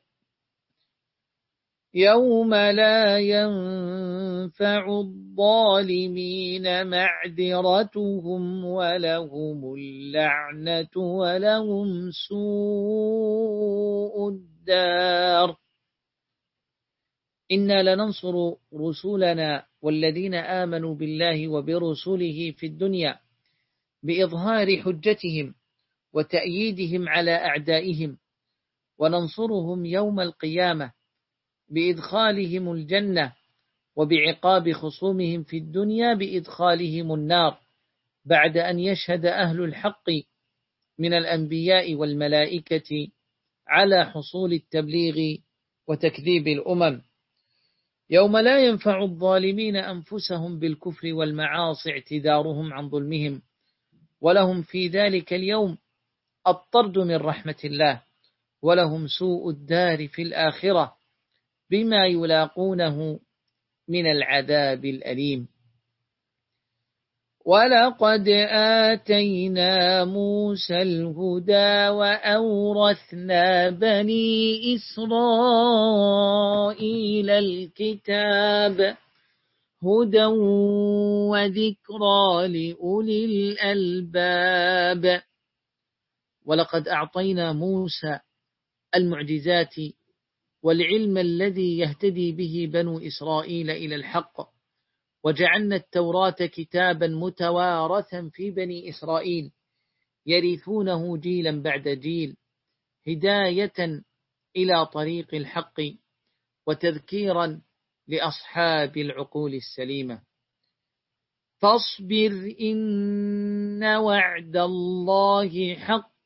يوم لا ينفع الظالمين معذرتهم ولهم اللعنة ولهم سوء الدار. إنا لننصر رسولنا والذين آمنوا بالله وبرسله في الدنيا بإظهار حجتهم وتأييدهم على أعدائهم. وننصرهم يوم القيامة بإدخالهم الجنة وبعقاب خصومهم في الدنيا بإدخالهم النار بعد أن يشهد أهل الحق من الأنبياء والملائكة على حصول التبليغ وتكذيب الأمم. يوم لا ينفع الظالمين أنفسهم بالكفر والمعاصي اعتذارهم عن ظلمهم ولهم في ذلك اليوم الطرد من رحمة الله ولهم سوء الدار في الآخرة. بما يلاقونه من العذاب الأليم. ولقد آتينا موسى الهدى وأورثنا بني إسرائيل الكتاب هدى وذكرى لأولي الألباب. ولقد أعطينا موسى المعجزات والعلم الذي يهتدي به بنو إسرائيل إلى الحق. وجعلنا التوراة كتابا متوارثا في بني إسرائيل يرثونه جيلا بعد جيل هداية إلى طريق الحق وتذكيرا لأصحاب العقول السليمة. فاصبر إن وعد الله حق.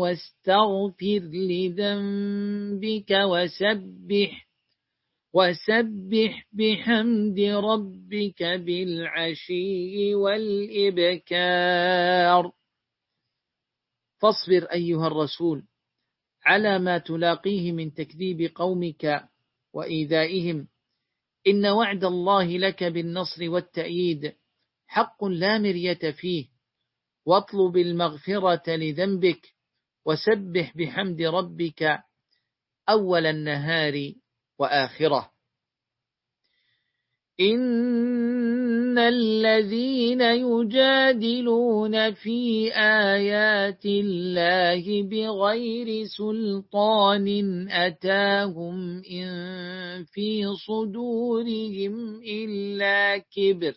واستغفر لذنبك وسبح وسبح بحمد ربك بالعشي والإبكار. فاصبر أيها الرسول على ما تلاقيه من تكذيب قومك وإيذائهم. إن وعد الله لك بالنصر والتأييد حق لا مرية فيه. واطلب المغفرة لذنبك وسبح بحمد ربك أول النهار وآخرة. إن الذين يجادلون في آيات الله بغير سلطان أتاهم إن في صدورهم إلا كبر.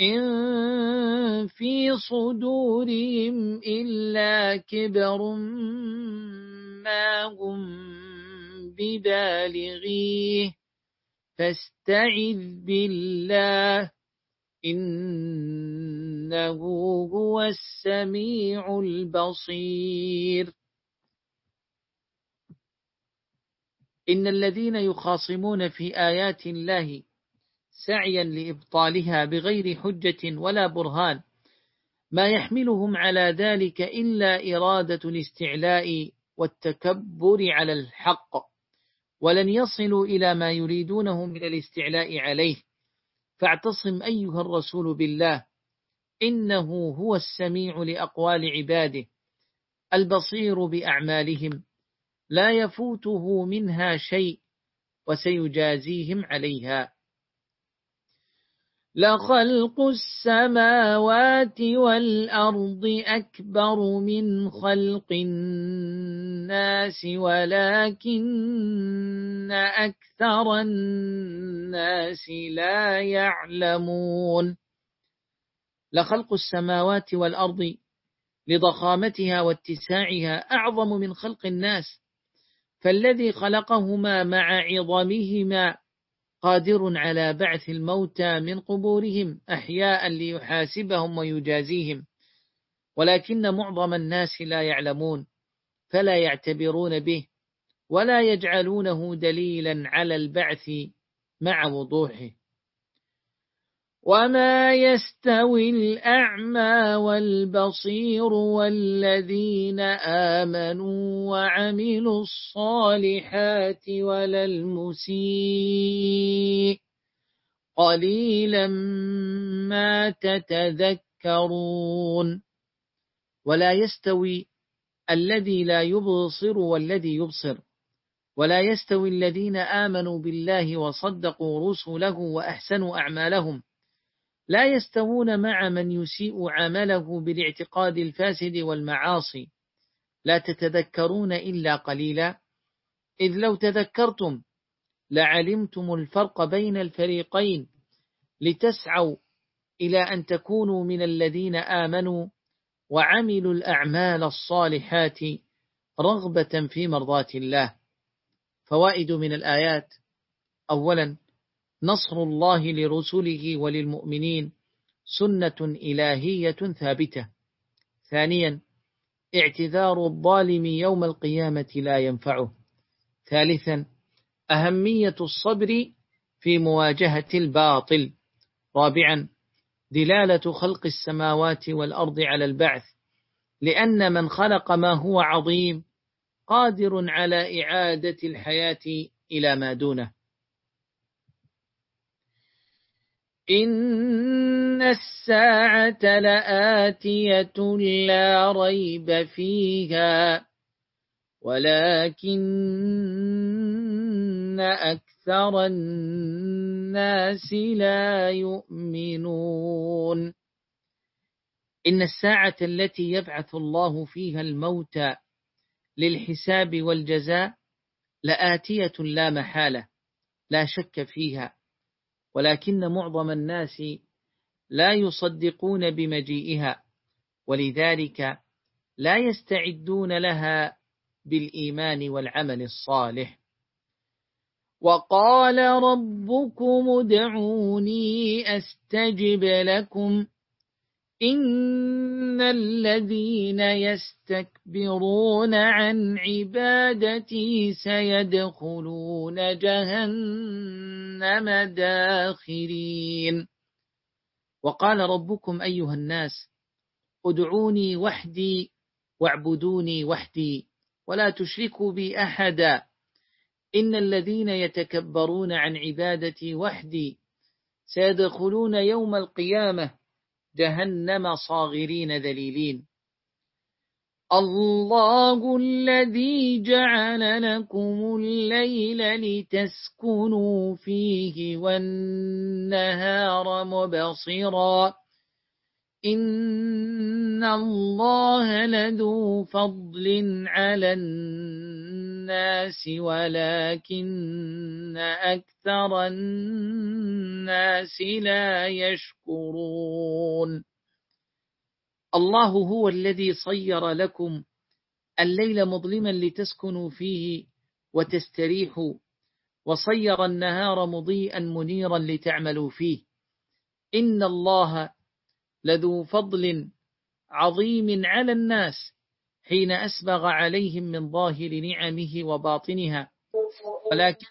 إن في صدورهم إلا كبر ما هم ببالغيه فاستعذ بالله إنه هو السميع البصير إن الذين يخاصمون في آيات الله سعيا لإبطالها بغير حجة ولا برهان. ما يحملهم على ذلك إلا إرادة الاستعلاء والتكبر على الحق ولن يصلوا إلى ما يريدونه من الاستعلاء عليه. فاعتصم أيها الرسول بالله إنه هو السميع لأقوال عباده البصير بأعمالهم لا يفوته منها شيء وسيجازيهم عليها. لخلق السماوات والأرض أكبر من خلق الناس ولكن أكثر الناس لا يعلمون لخلق السماوات والأرض لضخامتها واتساعها أعظم من خلق الناس فالذي خلقهما مع عظمهما قادر على بعث الموتى من قبورهم أحياء ليحاسبهم ويجازيهم. ولكن معظم الناس لا يعلمون فلا يعتبرون به ولا يجعلونه دليلا على البعث مع وضوحه. وما يستوي الأعمى والبصير والذين آمنوا وعملوا الصالحات ولا المسيء قليلا ما تتذكرون ولا يستوي الذي لا يبصر والذي يبصر ولا يستوي الذين آمنوا بالله وصدقوا رسله وأحسنوا أعمالهم لا يستوون مع من يسيء عمله بالاعتقاد الفاسد والمعاصي. لا تتذكرون إلا قليلا. إذ لو تذكرتم لعلمتم الفرق بين الفريقين لتسعوا إلى أن تكونوا من الذين آمنوا وعملوا الأعمال الصالحات رغبة في مرضات الله. فوائد من الآيات. أولا نصر الله لرسله وللمؤمنين سنة إلهية ثابتة. ثانيا اعتذار الظالم يوم القيامة لا ينفعه. ثالثا أهمية الصبر في مواجهة الباطل. رابعا دلالة خلق السماوات والأرض على البعث. لأن من خلق ما هو عظيم قادر على إعادة الحياة إلى ما دونه. إن الساعة لآتية لا ريب فيها ولكن أكثر الناس لا يؤمنون إن الساعة التي يبعث الله فيها الموتى للحساب والجزاء لآتية لا محالة لا شك فيها ولكن معظم الناس لا يصدقون بمجيئها ولذلك لا يستعدون لها بالإيمان والعمل الصالح. وقال ربكم ادعوني أستجب لكم. إن الذين يستكبرون عن عبادتي سيدخلون جهنم داخرين. وقال ربكم أيها الناس ادعوني وحدي واعبدوني وحدي ولا تشركوا بي أحدا. إن الذين يتكبرون عن عبادتي وحدي سيدخلون يوم القيامة جهنم صاغرين ذليلين. الله الذي جعل لكم الليل لتسكنوا فيه والنهار مبصرا. إن الله لذو فضل على الناس ولكن أكثر الناس لا يشكرون. الله هو الذي صير لكم الليل مظلما لتسكنوا فيه وتستريحوا وصير النهار مضيئا منيرا لتعملوا فيه. إن الله لذو فضل عظيم على الناس حين أسبغ عليهم من ظاهر نعمه وباطنها. ولكن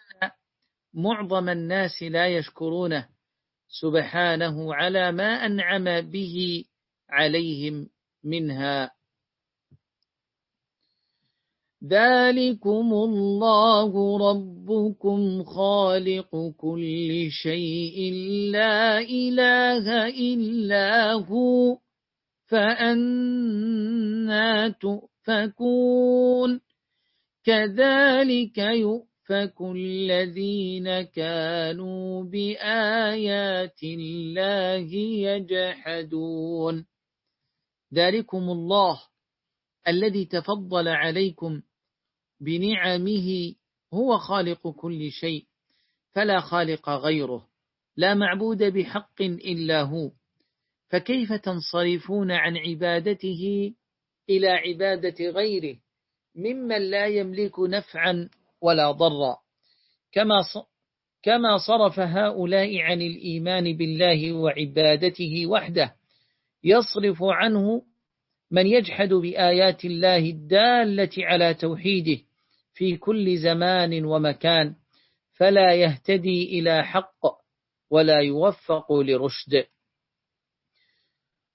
معظم الناس لا يشكرونه سبحانه على ما أنعم به عليهم منها. ذلكم الله ربكم خالق كل شيء. لا إله إلا هو. فأنا تؤفكون كذلك يؤفك الذين كانوا بآيات الله يجحدون. ذلكم الله الذي تفضل عليكم بنعمه هو خالق كل شيء فلا خالق غيره لا معبود بحق إلا هو. فكيف تنصرفون عن عبادته إلى عبادة غيره ممن لا يملك نفعا ولا ضرا؟ كما كما صرف هؤلاء عن الإيمان بالله وعبادته وحده يصرف عنه من يجحد بآيات الله الدالة على توحيده في كل زمان ومكان فلا يهتدي إلى حق ولا يوفق لرشد.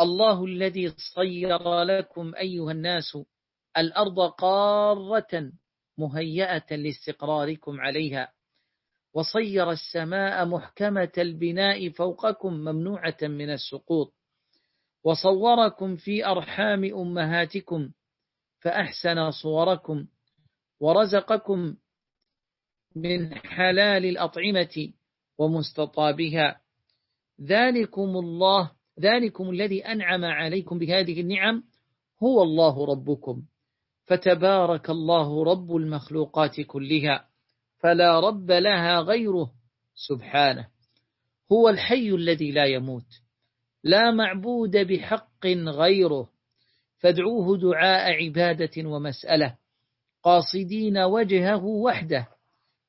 الله الذي صير لكم أيها الناس الأرض قارة مهيئة لاستقراركم عليها وصير السماء محكمة البناء فوقكم ممنوعة من السقوط وصوركم في أرحام أمهاتكم فأحسن صوركم ورزقكم من حلال الأطعمة ومستطابها. ذلكم الله ذلكم الذي أنعم عليكم بهذه النعم هو الله ربكم. فتبارك الله رب المخلوقات كلها فلا رب لها غيره سبحانه. هو الحي الذي لا يموت لا معبود بحق غيره. فادعوه دعاء عبادة ومسألة قاصدين وجهه وحده.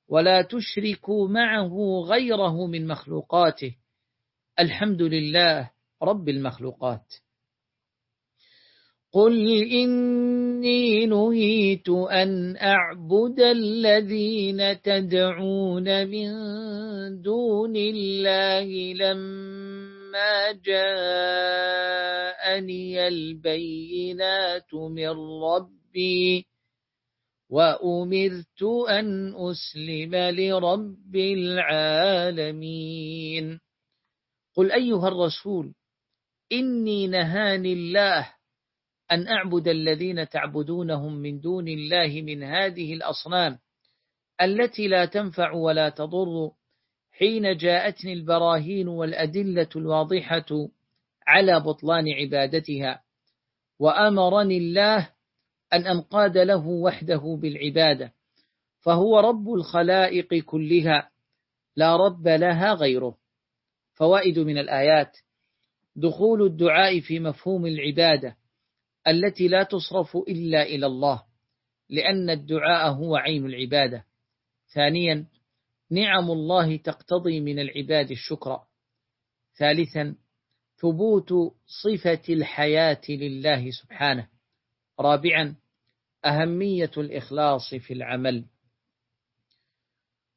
ولا تشركوا معه غيره من مخلوقاته. الحمد لله رب المخلوقات. قل إني نهيت أن أعبد الذين تدعون من دون الله لما جاءني البينات من ربي وأمرت أن أسلم لرب العالمين. قل أيها الرسول إني نهاني الله أن أعبد الذين تعبدونهم من دون الله من هذه الأصنام التي لا تنفع ولا تضر حين جاءتني البراهين والأدلة الواضحة على بطلان عبادتها وأمرني الله أن أنقاد له وحده بالعبادة فهو رب الخلائق كلها لا رب لها غيره فوائد من الآيات دخول الدعاء في مفهوم العبادة التي لا تصرف إلا إلى الله لأن الدعاء هو عين العبادة. ثانيا نعم الله تقتضي من العباد الشكر. ثالثا ثبوت صفة الحياة لله سبحانه. رابعا أهمية الإخلاص في العمل.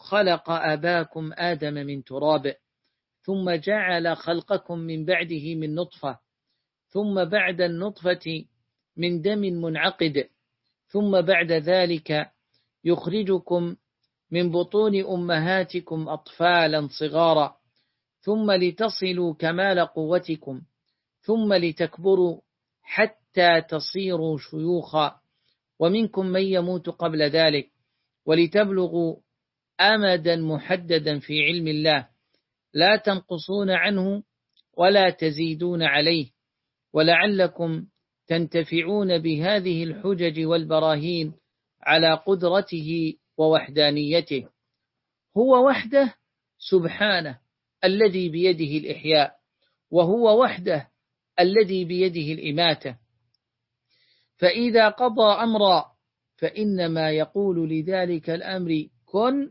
خلق أباكم آدم من تراب ثم جعل خلقكم من بعده من نطفة ثم بعد النطفة من دم منعقد ثم بعد ذلك يخرجكم من بطون أمهاتكم أطفالا صغارا ثم لتصلوا كمال قوتكم ثم لتكبروا حتى تصيروا شيوخا ومنكم من يموت قبل ذلك ولتبلغوا أمدا محددا في علم الله. لا تنقصون عنه ولا تزيدون عليه. ولعلكم تنتفعون بهذه الحجج والبراهين على قدرته ووحدانيته. هو وحده سبحانه الذي بيده الإحياء وهو وحده الذي بيده الإماتة. فإذا قضى أمرا فإنما يقول لذلك الأمر كن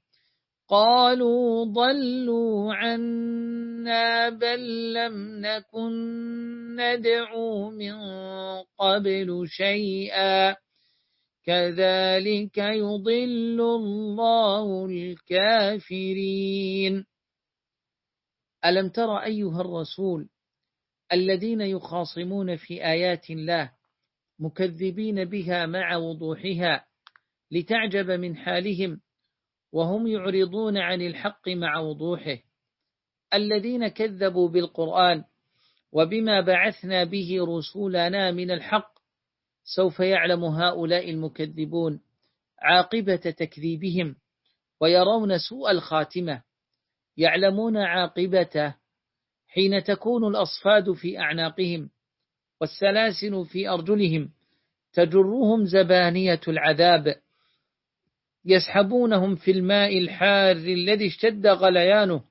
قالوا ضلوا عنا بل لم نكن ندعو من قبل شيئا. كذلك يضل الله الكافرين. ألم تر أيها الرسول الذين يخاصمون في آيات الله مكذبين بها مع وضوحها لتعجب من حالهم وهم يعرضون عن الحق مع وضوحه. الذين كذبوا بالقرآن وبما بعثنا به رسولنا من الحق سوف يعلم هؤلاء المكذبون عاقبة تكذيبهم ويرون سوء الخاتمة. يعلمون عاقبته حين تكون الأصفاد في أعناقهم والسلاسل في أرجلهم تجرهم زبانية العذاب. يسحبونهم في الماء الحار الذي اشتد غليانه.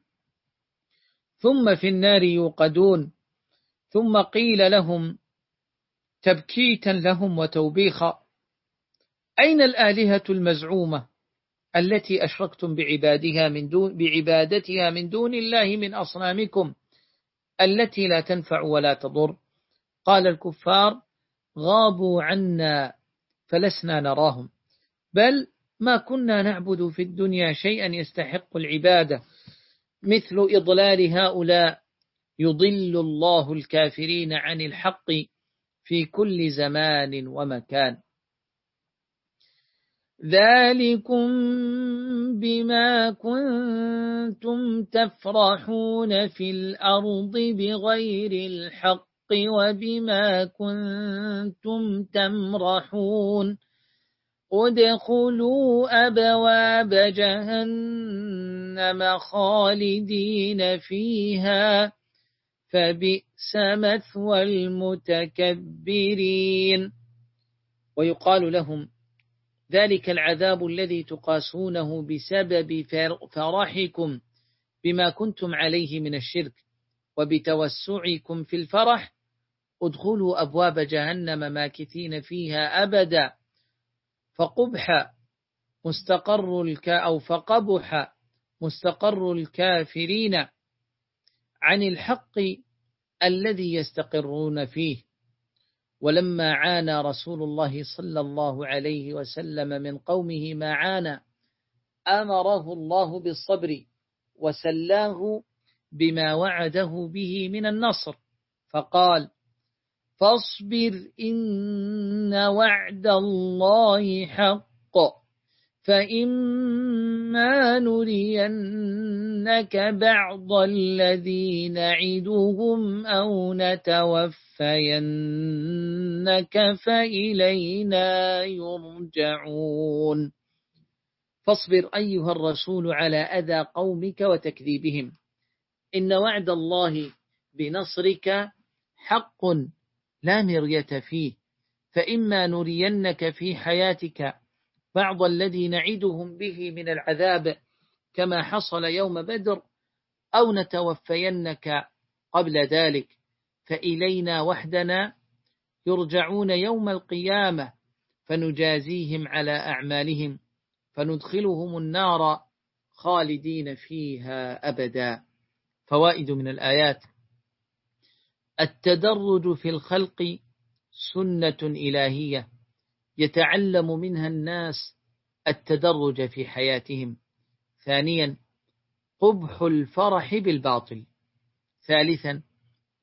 ثم في النار يوقدون. ثم قيل لهم تبكيتا لهم وتوبيخا. أين الآلهة المزعومة التي أشركتم بعبادها من دون بعبادتها من دون الله من أصنامكم التي لا تنفع ولا تضر؟ قال الكفار غابوا عنا فلسنا نراهم. بل ما كنا نعبد في الدنيا شيئا يستحق العبادة مثل إضلال هؤلاء يضل الله الكافرين عن الحق في كل زمان ومكان. ذلكم بما كنتم تفرحون في الأرض بغير الحق وبما كنتم تمرحون. ادخلوا أبواب جهنم خالدين فيها. فبئس مثوى المتكبرين. ويقال لهم ذلك العذاب الذي تقاسونه بسبب فرحكم بما كنتم عليه من الشرك وبتوسعكم في الفرح. ادخلوا أبواب جهنم ماكثين فيها أبدا. فقبح مستقر الك أو فقبح مستقر الكافرين عن الحق الذي يستقرون فيه. ولما عانى رسول الله صلى الله عليه وسلم من قومه ما عانى أمره الله بالصبر وسلاه بما وعده به من النصر. فقال فاصبر إن وعد الله حق. فإما نرينك بعض الذي نعدهم أو نتوفينك فإلينا يرجعون. فاصبر أيها الرسول على أذى قومك وتكذيبهم. إن وعد الله بنصرك حق. لا مرية فيه فإما نرينك في حياتك بعض الذي نعدهم به من العذاب كما حصل يوم بدر أو نتوفينك قبل ذلك فإلينا وحدنا يرجعون يوم القيامة فنجازيهم على أعمالهم فندخلهم النار خالدين فيها أبدا. فوائد من الآيات التدرج في الخلق سنة إلهية يتعلم منها الناس التدرج في حياتهم. ثانيا قبح الفرح بالباطل. ثالثا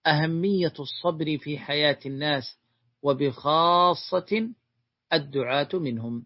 أهمية الصبر في حياة الناس وبخاصة الدعاة منهم.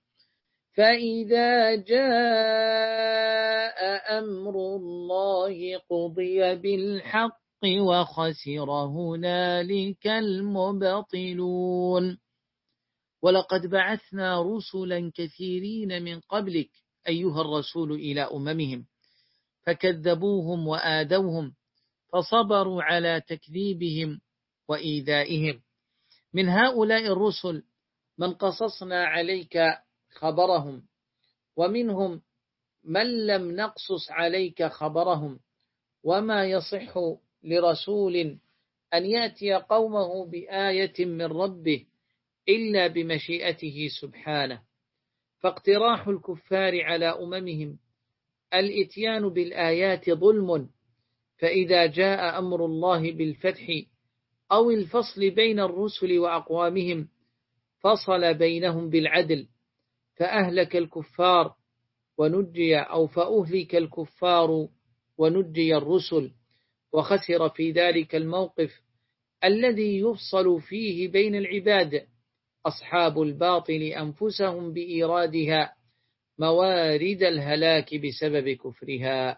فإذا جاء أمر الله قضي بالحق وخسر هنالك المبطلون ولقد بعثنا رسلا كثيرين من قبلك أيها الرسول إلى أممهم فكذبوهم وآدوهم فصبروا على تكذيبهم وإيذائهم من هؤلاء الرسل من قصصنا عليك خبرهم. ومنهم من لم نقصص عليك خبرهم. وما يصح لرسول أن يأتي قومه بآية من ربه إلا بمشيئته سبحانه. فاقتراح الكفار على أممهم. الإتيان بالآيات ظلم. فإذا جاء أمر الله بالفتح أو الفصل بين الرسل وأقوامهم فصل بينهم بالعدل. فأهلك الكفار ونجي أو فأهلك الكفار ونجي الرسل وخسر في ذلك الموقف الذي يفصل فيه بين العباد أصحاب الباطل أنفسهم بإيرادها موارد الهلاك بسبب كفرها.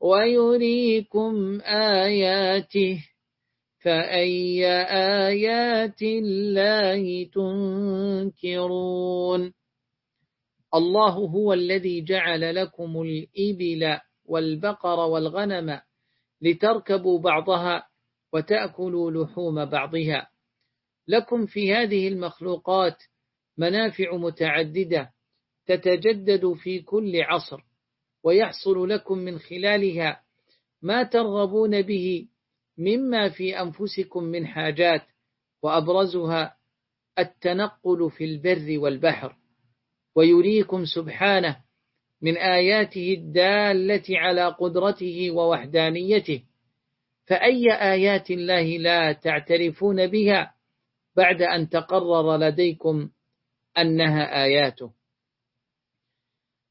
ويريكم آياته فأي آيات الله تنكرون الله هو الذي جعل لكم الإبل والبقر والغنم لتركبوا بعضها وتأكلوا لحوم بعضها لكم في هذه المخلوقات منافع متعددة تتجدد في كل عصر ويحصل لكم من خلالها ما ترغبون به مما في أنفسكم من حاجات وأبرزها التنقل في البر والبحر. ويريكم سبحانه من آياته الدالة على قدرته ووحدانيته. فأي آيات الله لا تعترفون بها بعد أن تقرر لديكم أنها آياته؟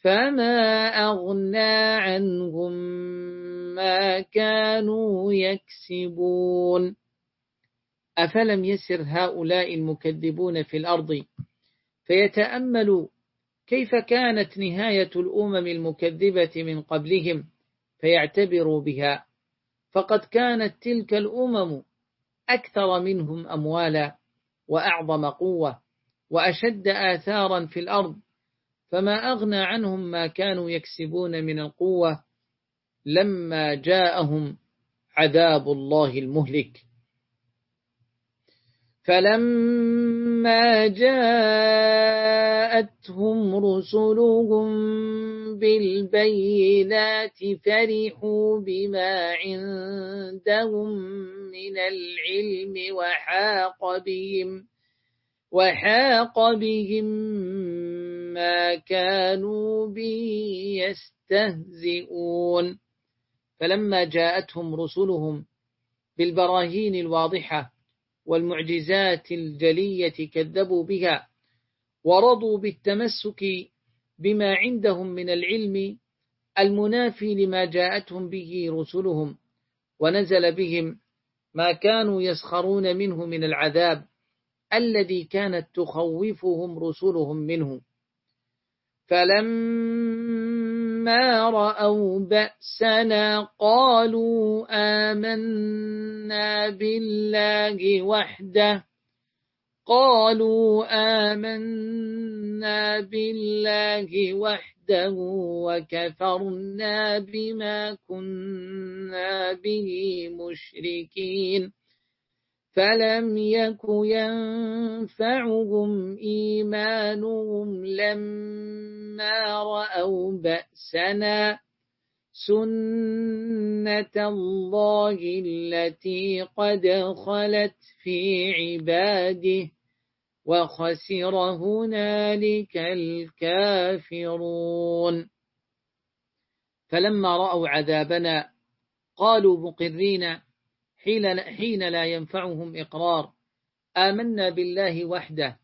فما أغنى عنهم ما كانوا يكسبون أفلم يسر هؤلاء المكذبون في الأرض فيتأملوا كيف كانت نهاية الأمم المكذبة من قبلهم فيعتبروا بها فقد كانت تلك الأمم أكثر منهم أموالا وأعظم قوة وأشد آثارا في الأرض فما أغنى عنهم ما كانوا يكسبون من القوة لما جاءهم عذاب الله المهلك. فلما جاءتهم رسلهم بالبينات فرحوا بما عندهم من العلم وحاق بهم. وحاق بهم ما كانوا به يستهزئون. فلما جاءتهم رسلهم بالبراهين الواضحة والمعجزات الجلية كذبوا بها ورضوا بالتمسك بما عندهم من العلم المنافي لما جاءتهم به رسلهم ونزل بهم ما كانوا يسخرون منه من العذاب الذي كانت تخوفهم رسلهم منه. فلما رأوا بأسنا قالوا آمنا بالله وحده. قالوا آمنا بالله وحده وكفرنا بما كنا به مشركين. فلم يك ينفعهم إيمانهم لما رأوا بأسنا سنة الله التي قد خلت في عباده وخسر هنالك الكافرون فلما رأوا عذابنا قالوا مقرين حين لا ينفعهم إقرار. آمنا بالله وحده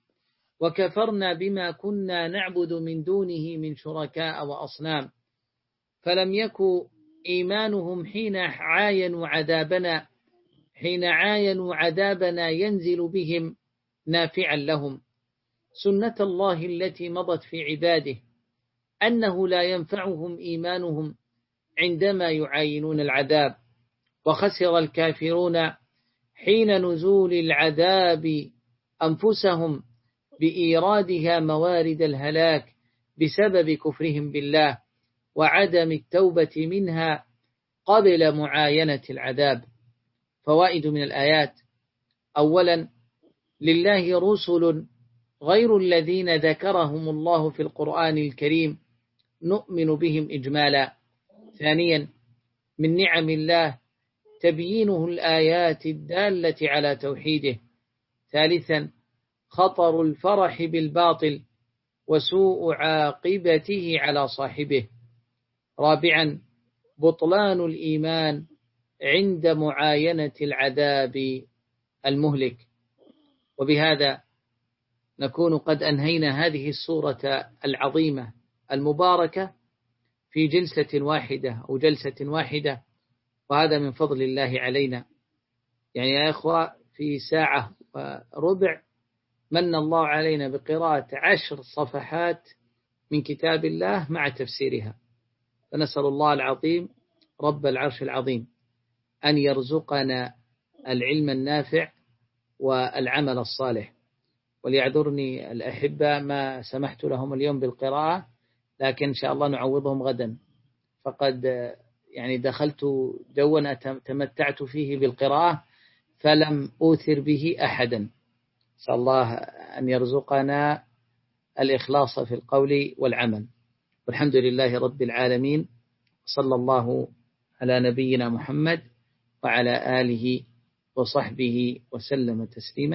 وكفرنا بما كنا نعبد من دونه من شركاء وأصنام. فلم يكن إيمانهم حين عاينوا عذابنا حين عاينوا عذابنا ينزل بهم نافعا لهم. سنة الله التي مضت في عباده أنه لا ينفعهم إيمانهم عندما يعاينون العذاب. وخسر الكافرون حين نزول العذاب أنفسهم بإيرادها موارد الهلاك بسبب كفرهم بالله وعدم التوبة منها قبل معاينة العذاب. فوائد من الآيات. أولا لله رسل غير الذين ذكرهم الله في القرآن الكريم نؤمن بهم إجمالا. ثانيا من نعم الله تبيينه الآيات الدالة على توحيده. ثالثا خطر الفرح بالباطل وسوء عاقبته على صاحبه. رابعا بطلان الإيمان عند معاينة العذاب المهلك. وبهذا نكون قد أنهينا هذه السورة العظيمة المباركة في جلسة واحدة أو جلسة واحدة وهذا من فضل الله علينا. يعني يا إخوة في ساعة وربع من الله علينا بقراءة عشر صفحات من كتاب الله مع تفسيرها. فنسأل الله العظيم رب العرش العظيم أن يرزقنا العلم النافع والعمل الصالح. وليعذرني الأحبة ما سمحت لهم اليوم بالقراءة لكن إن شاء الله نعوضهم غدا. فقد يعني دخلت جوا تمتعت فيه بالقراءة فلم أوثر به أحدا. نسأل الله أن يرزقنا الإخلاص في القول والعمل. والحمد لله رب العالمين صلى الله على نبينا محمد وعلى آله وصحبه وسلم تسليما.